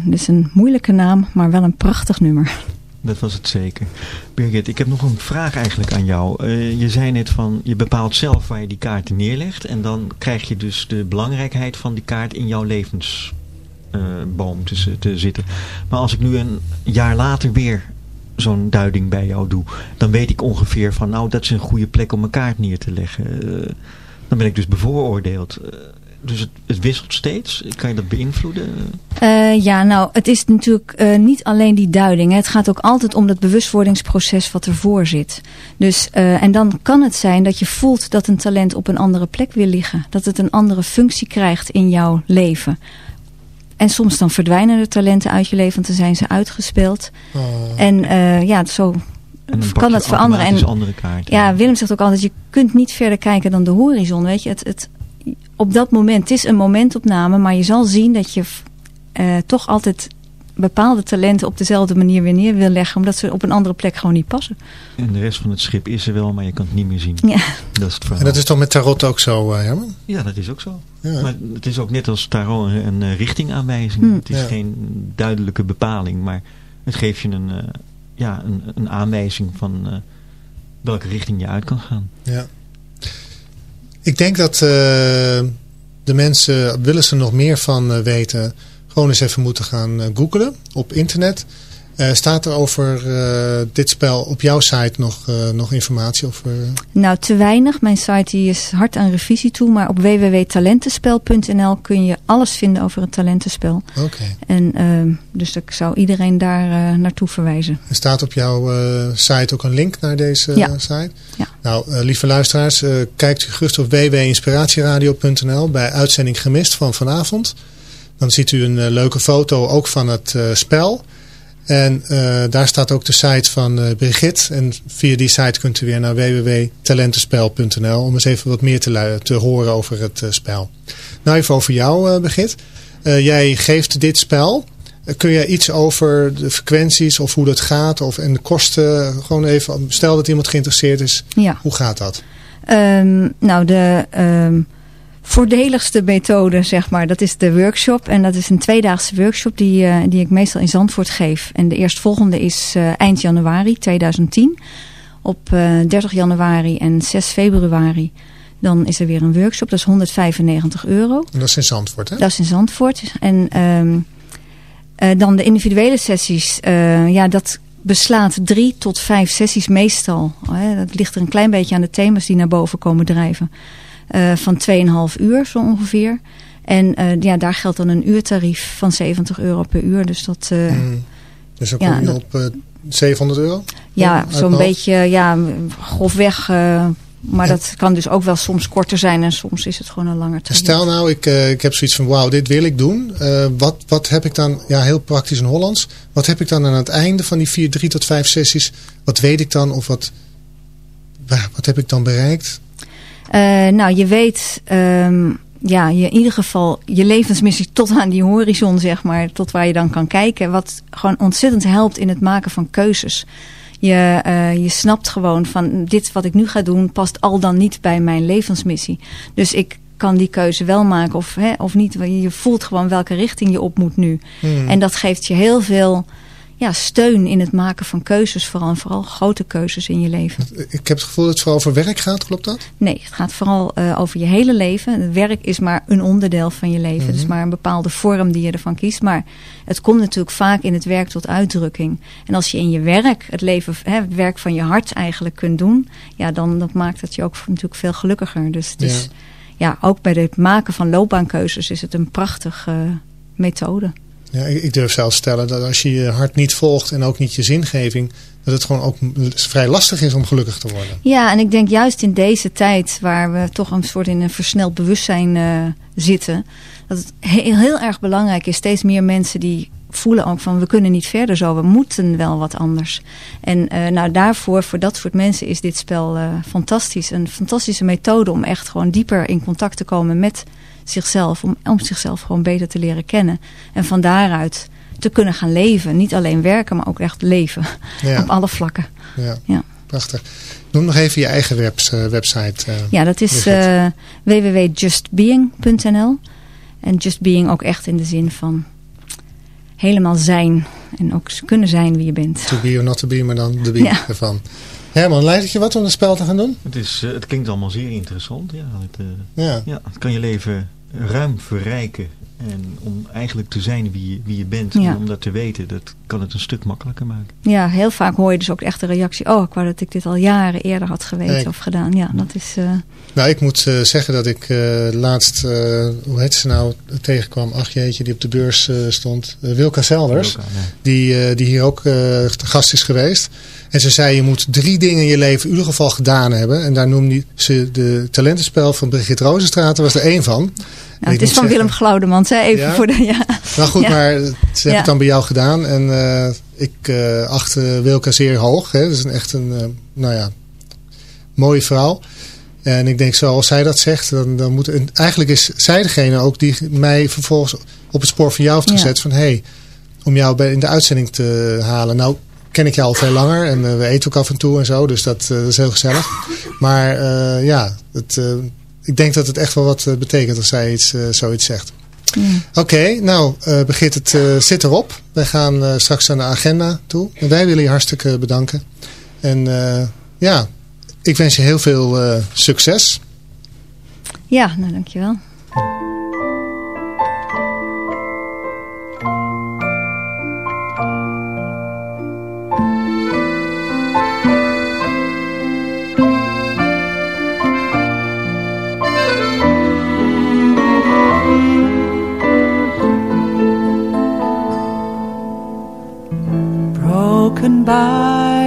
Dus een moeilijke naam, maar wel een prachtig nummer. Dat was het zeker. Birgit, ik heb nog een vraag eigenlijk aan jou. Eh, je zei net van, je bepaalt zelf waar je die kaarten neerlegt. En dan krijg je dus de belangrijkheid van die kaart in jouw levensboom te, z- te zitten. Maar als ik nu een jaar later weer zo'n duiding bij jou doe. Dan weet ik ongeveer van, nou dat is een goede plek om mijn kaart neer te leggen. Eh, dan ben ik dus bevooroordeeld. Eh, dus het, het wisselt steeds. Kan je dat beïnvloeden? Eh, ja, nou, het is natuurlijk eh, niet alleen die duiding. Hè. Het gaat ook altijd om dat bewustwordingsproces wat ervoor zit. Dus, eh, en dan kan het zijn dat je voelt dat een talent op een andere plek wil liggen. Dat het een andere functie krijgt in jouw leven. En soms dan verdwijnen de talenten uit je leven, want dan zijn ze uitgespeeld. Oh. En eh, ja, zo kan dat veranderen. En andere kaarten. ja, Willem zegt ook altijd, je kunt niet verder kijken dan de horizon. Weet je, het, het, op dat moment, het is een momentopname, maar je zal zien dat je eh, toch altijd bepaalde talenten op dezelfde manier weer neer wil leggen, omdat ze op een andere plek gewoon niet passen. En de rest van het schip is er wel, maar je kan het niet meer zien. Ja. Dat is het verhaal. En dat is toch met tarot ook zo, eh, Herman? Ja, dat is ook zo. Ja. Maar het is ook net als tarot een, een eh, richtingaanwijzing. Hmm. Het is Ja. geen duidelijke bepaling, maar het geeft je een, eh, ja, een, een aanwijzing van eh, welke richting je uit kan gaan. Ja. Ik denk dat eh, de mensen, willen ze nog meer van eh, weten, gewoon eens even moeten gaan googlen op internet. Eh, staat er over eh, dit spel op jouw site nog, eh, nog informatie? Of, Nou, te weinig. Mijn site die is hard aan revisie toe. Maar op www.talentenspel.nl kun je alles vinden over het talentenspel. Oké. En ehm, dus ik zou iedereen daar naartoe verwijzen. Er staat op jouw site ook een link naar deze Ja. site? Ja. Nou, lieve luisteraars, kijkt u gerust op www.inspiratieradio.nl bij uitzending gemist van vanavond. Dan ziet u een leuke foto ook van het spel... En uh, daar staat ook de site van uh, Brigitte. En via die site kunt u weer naar www.talentenspel.nl om eens even wat meer te, te horen over het uh, spel. Nou even over jou Brigitte. jij geeft dit spel. kun jij iets over de frequenties of hoe dat gaat of, en de kosten? Gewoon even, stel dat iemand geïnteresseerd is. Ja. Hoe gaat dat? Um, nou de... Um voordeligste methode, zeg maar, dat is de workshop. En dat is een tweedaagse workshop die, uh, die ik meestal in Zandvoort geef. En de eerstvolgende is uh, eind januari 2010. Op uh, 30 januari en 6 februari. Dan is er weer een workshop. Dat is 195 euro. En dat is in Zandvoort, hè? Dat is in Zandvoort. En um, dan de individuele sessies. ja, dat beslaat drie tot vijf sessies meestal. dat ligt er een klein beetje aan de thema's die naar boven komen drijven. Uh, van 2,5 uur zo ongeveer. En uh, ja, daar geldt dan een uurtarief van 70 euro per uur. Dus dat... Uh, mm. Dus dan kom ja, je op 700 euro? Ja, zo'n beetje, ja, grofweg... maar ja. dat kan dus ook wel soms korter zijn en soms is het gewoon een langer tijd. Stel nou, ik, ik heb zoiets van, wauw, dit wil ik doen. wat, wat heb ik dan, ja, heel praktisch in Hollands. Wat heb ik dan aan het einde van die vier, drie tot vijf sessies? Wat weet ik dan of wat, wat heb ik dan bereikt? Uh, nou, je weet, um, ja, je, in ieder geval je levensmissie tot aan die horizon, zeg maar, tot waar je dan kan kijken. Wat gewoon ontzettend helpt in het maken van keuzes. Je, uh, je snapt gewoon van dit wat ik nu ga doen past al dan niet bij mijn levensmissie. Dus ik kan die keuze wel maken of, hè, of niet. Je voelt gewoon welke richting je op moet nu. Hmm. En dat geeft je heel veel ja, steun in het maken van keuzes. Vooral, vooral grote keuzes in je leven. Ik heb het gevoel dat het vooral over werk gaat, klopt dat? Nee, het gaat vooral uh, over je hele leven. Het werk is maar een onderdeel van je leven. Het mm -hmm. is maar een bepaalde vorm die je ervan kiest. Maar het komt natuurlijk vaak in het werk tot uitdrukking. En als je in je werk het, leven, hè, het werk van je hart eigenlijk kunt doen... Ja, dan dat maakt het je ook natuurlijk veel gelukkiger. Dus het is, ja. ja, ook bij het maken van loopbaankeuzes is het een prachtige uh, methode. Ja, ik durf zelfs stellen dat als je je hart niet volgt en ook niet je zingeving, dat het gewoon ook vrij lastig is om gelukkig te worden. Ja, en ik denk juist in deze tijd waar we toch een soort in een versneld bewustzijn uh, zitten, dat het heel, erg belangrijk is. Steeds meer mensen die voelen ook van we kunnen niet verder zo, we moeten wel wat anders. En uh, nou daarvoor, voor dat soort mensen is dit spel uh, fantastisch. Een fantastische methode om echt gewoon dieper in contact te komen met zichzelf. Om, om zichzelf gewoon beter te leren kennen. En van daaruit te kunnen gaan leven. Niet alleen werken, maar ook echt leven. Ja. (laughs) Op alle vlakken. Ja, ja. prachtig. Noem nog even je eigen webs, uh, website. Uh, ja, dat is uh, www.justbeing.nl. En just being ook echt in de zin van helemaal zijn. En ook kunnen zijn wie je bent. To be or not to be, maar dan de be Ja. ervan. Herman, leidt het je wat om het spel te gaan doen? Het, is, uh, het klinkt allemaal zeer interessant. Ja. Het, uh, Ja. ja, het kan je leven ruim verrijken. En om eigenlijk te zijn wie je, wie je bent. Ja. En om dat te weten, dat kan het een stuk makkelijker maken. Ja, heel vaak hoor je dus ook echt de reactie... oh, ik wou dat ik dit al jaren eerder had geweten of gedaan. Ja, dat is... eh, Nou, ik moet eh, zeggen dat ik eh, laatst, eh, hoe heet ze nou, tegenkwam. Ach jeetje, die op de beurs eh, stond. Wilka Zelders. Die, eh, die hier ook eh, gast is geweest. En ze zei, je moet drie dingen in je leven in ieder geval gedaan hebben. En daar noemde ze de talentenspel van Brigitte Rozenstraat. Was er één van. nou, het is van zeggen- Willem Glaudemans, hè? Even Ja? voor de... Ja. Nou goed, Ja. maar ze hebben Ja. het dan bij jou gedaan. En eh, ik eh acht Wilka zeer hoog. Hè. Dat is een, echt een, eh, nou ja, mooie vrouw. En ik denk, zoals zij dat zegt, dan, dan moet... En eigenlijk is zij degene ook die mij vervolgens op het spoor van jou heeft gezet. Van, hé, hey, om jou bij, in de uitzending te halen. Nou, ken ik jou al veel langer. En eh, we eten ook af en toe en zo. Dus dat, eh, dat is heel gezellig. Maar eh, ja, het, ik denk dat het echt wel wat betekent als zij iets, zoiets zegt. Oké, nou uh, Begit, het zit erop. Wij gaan straks aan de agenda toe. En wij willen je hartstikke bedanken. En ja, ik wens je heel veel succes. ja, nou dankjewel.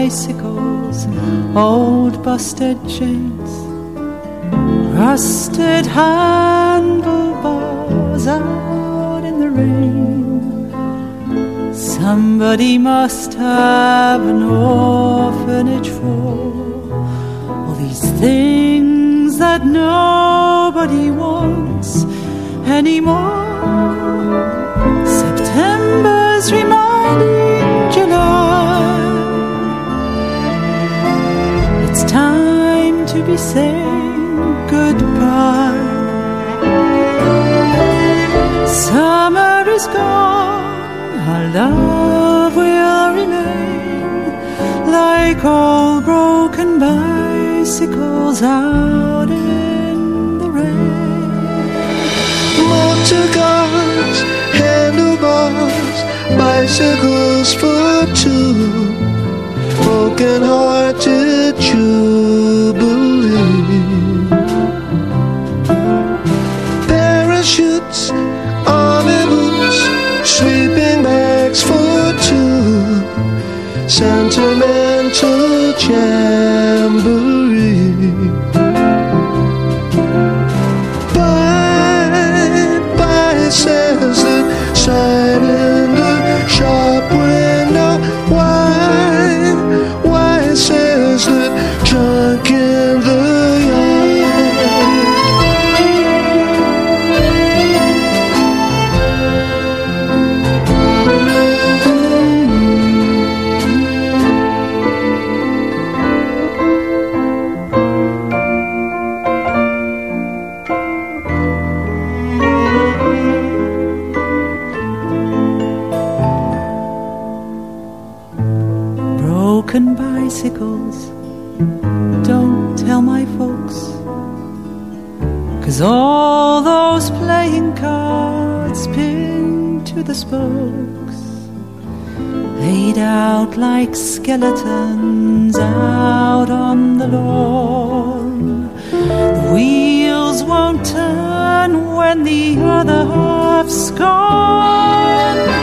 Bicycles, old busted chains, rusted handlebars out in the rain. Somebody must have an orphanage for all these things that nobody wants anymore. Saying goodbye. Summer is gone, our love will remain like all broken bicycles out in the rain. Motor cars, handlebars, bicycles for two, broken hearted jubilee. chair. Bicycles. Don't tell my folks. Cause all those playing cards pinned to the spokes, laid out like skeletons out on the lawn. The wheels won't turn when the other half's gone.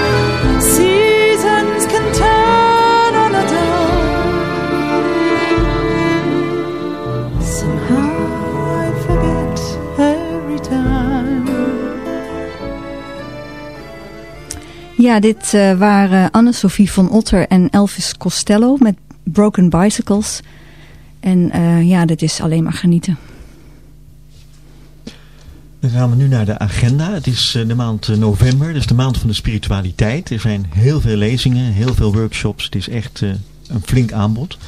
Ja, dit eh, waren Anne-Sophie van Otter en Elvis Costello met Broken Bicycles. En eh, ja, dit is alleen maar genieten. Dan gaan we nu naar de agenda. Het is eh, de maand november, dus de maand van de spiritualiteit. Er zijn heel veel lezingen, heel veel workshops. Het is echt een flink aanbod.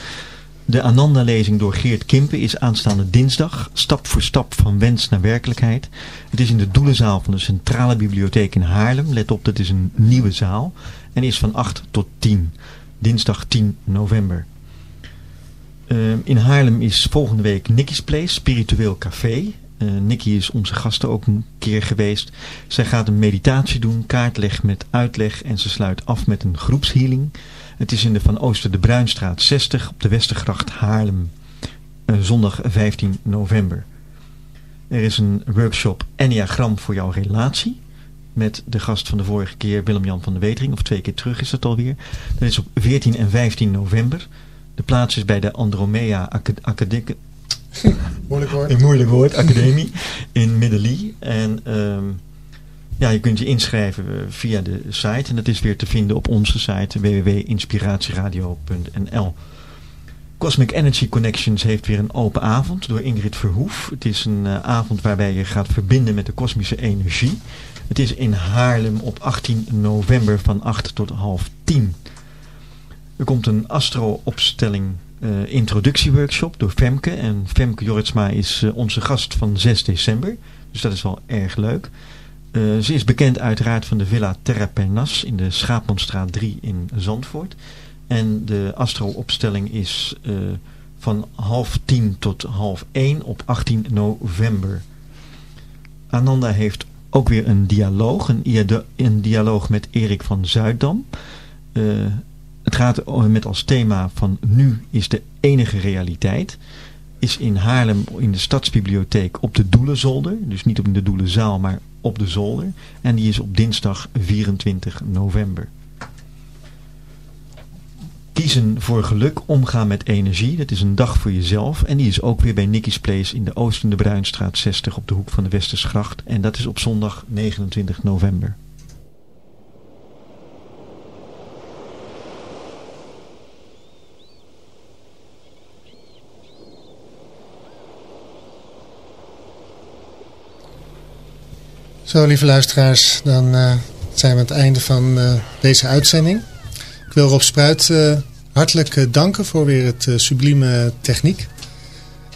De Ananda-lezing door Geert Kimpen is aanstaande dinsdag. Stap voor stap van wens naar werkelijkheid. Het is in de Doelenzaal van de Centrale Bibliotheek in Haarlem. Let op, dat is een nieuwe zaal. En is van 8 tot 10. Dinsdag 10 november. Eh, in Haarlem is volgende week Nicky's Place, Spiritueel Café. Eh Nicky is onze gasten ook een keer geweest. Zij gaat een meditatie doen, kaartleg met uitleg en ze sluit af met een groepshealing. Het is in de Van Ooster de Bruinstraat 60 op de Westergracht Haarlem. Eh, zondag 15 november. Er is een workshop Enneagram voor jouw relatie. Met de gast van de vorige keer Willem-Jan van de Wetering. Of twee keer terug is dat alweer. Dat is op 14 en 15 november. De plaats is bij de Andromea Acad- Academic... (laughs) Moeilijk hoor. Een moeilijk woord, academie in Middelie. En ehm, ja, je kunt je inschrijven eh, via de site. En dat is weer te vinden op onze site www.inspiratieradio.nl Cosmic Energy Connections heeft weer een open avond door Ingrid Verhoef. Het is een eh, avond waarbij je gaat verbinden met de kosmische energie. Het is in Haarlem op 18 november van 8 tot half 10. Er komt een astro-opstelling eh, introductieworkshop door Femke. En Femke Jorritsma is onze gast van 6 december. Dus dat is wel erg leuk. Eh, ze is bekend uiteraard van de Villa Terra Pernas in de Schaapmanstraat 3 in Zandvoort. En de astro-opstelling is eh, van half tien tot half één op 18 november. Ananda heeft ook weer een dialoog. Een, dialoog met Erik van Zuiddam. Eh, het gaat met als thema van nu is de enige realiteit. Is in Haarlem in de Stadsbibliotheek op de Doelenzolder. Dus niet op de Doelenzaal, maar op de zolder. En die is op dinsdag 24 november. Kiezen voor geluk, omgaan met energie. Dat is een dag voor jezelf. En die is ook weer bij Nicky's Place in de Oostende Bruinstraat 60 op de hoek van de Westersgracht. En dat is op zondag 29 november. Zo, lieve luisteraars, dan uh, zijn we aan het einde van uh, deze uitzending. Ik wil Rob Spruit uh, hartelijk danken voor weer het sublieme techniek.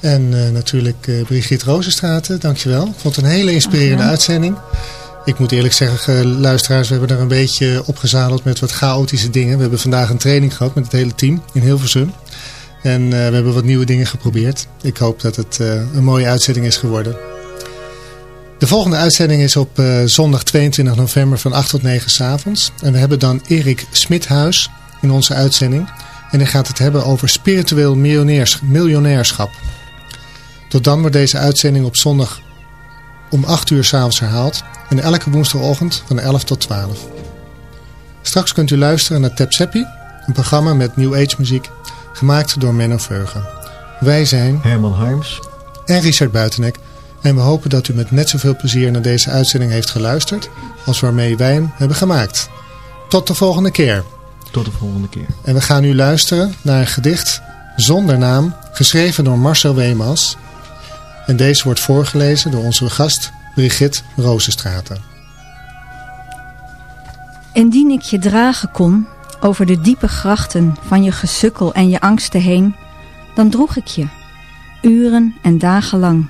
En natuurlijk Brigitte Rozenstraten, dankjewel. Ik vond het een hele inspirerende uitzending. Ik moet eerlijk zeggen, luisteraars, we hebben er een beetje opgezadeld met wat chaotische dingen. We hebben vandaag een training gehad met het hele team in Hilversum. En we hebben wat nieuwe dingen geprobeerd. Ik hoop dat het een mooie uitzending is geworden. De volgende uitzending is op uh, zondag 22 november van 8 tot 9 s avonds. En we hebben dan Erik Smithuis in onze uitzending. En hij gaat het hebben over spiritueel miljonairschap. Tot dan wordt deze uitzending op zondag om 8 uur s'avonds herhaald. En elke woensdagochtend van 11 tot 12. Straks kunt u luisteren naar Tap Seppi, een programma met New Age muziek, gemaakt door Menno Veugen. Wij zijn Herman Harms en Richard Buitenek. En we hopen dat u met net zoveel plezier naar deze uitzending heeft geluisterd als waarmee wij hem hebben gemaakt. Tot de volgende keer. Tot de volgende keer. En we gaan nu luisteren naar een gedicht zonder naam, geschreven door Marcel Weemas. En deze wordt voorgelezen door onze gast Brigitte Rozenstraten. Indien ik je dragen kon over de diepe grachten van je gesukkel en je angsten heen, dan droeg ik je, uren en dagen lang.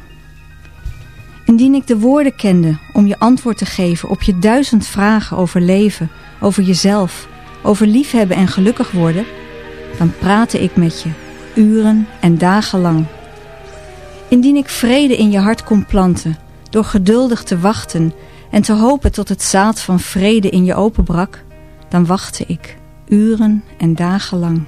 Indien ik de woorden kende om je antwoord te geven op je duizend vragen over leven, over jezelf, over liefhebben en gelukkig worden, dan praatte ik met je, uren en dagen lang. Indien ik vrede in je hart kon planten, door geduldig te wachten en te hopen tot het zaad van vrede in je openbrak, dan wachtte ik, uren en dagen lang.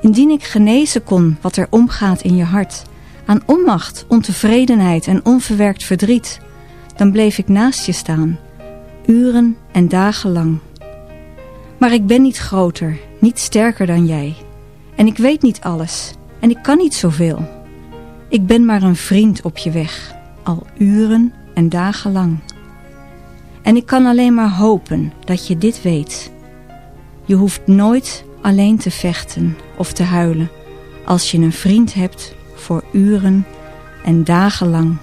Indien ik genezen kon wat er omgaat in je hart aan onmacht, ontevredenheid en onverwerkt verdriet, dan bleef ik naast je staan, uren en dagen lang. Maar ik ben niet groter, niet sterker dan jij. En ik weet niet alles, en ik kan niet zoveel. Ik ben maar een vriend op je weg, al uren en dagen lang. En ik kan alleen maar hopen dat je dit weet. Je hoeft nooit alleen te vechten of te huilen als je een vriend hebt voor uren en dagenlang.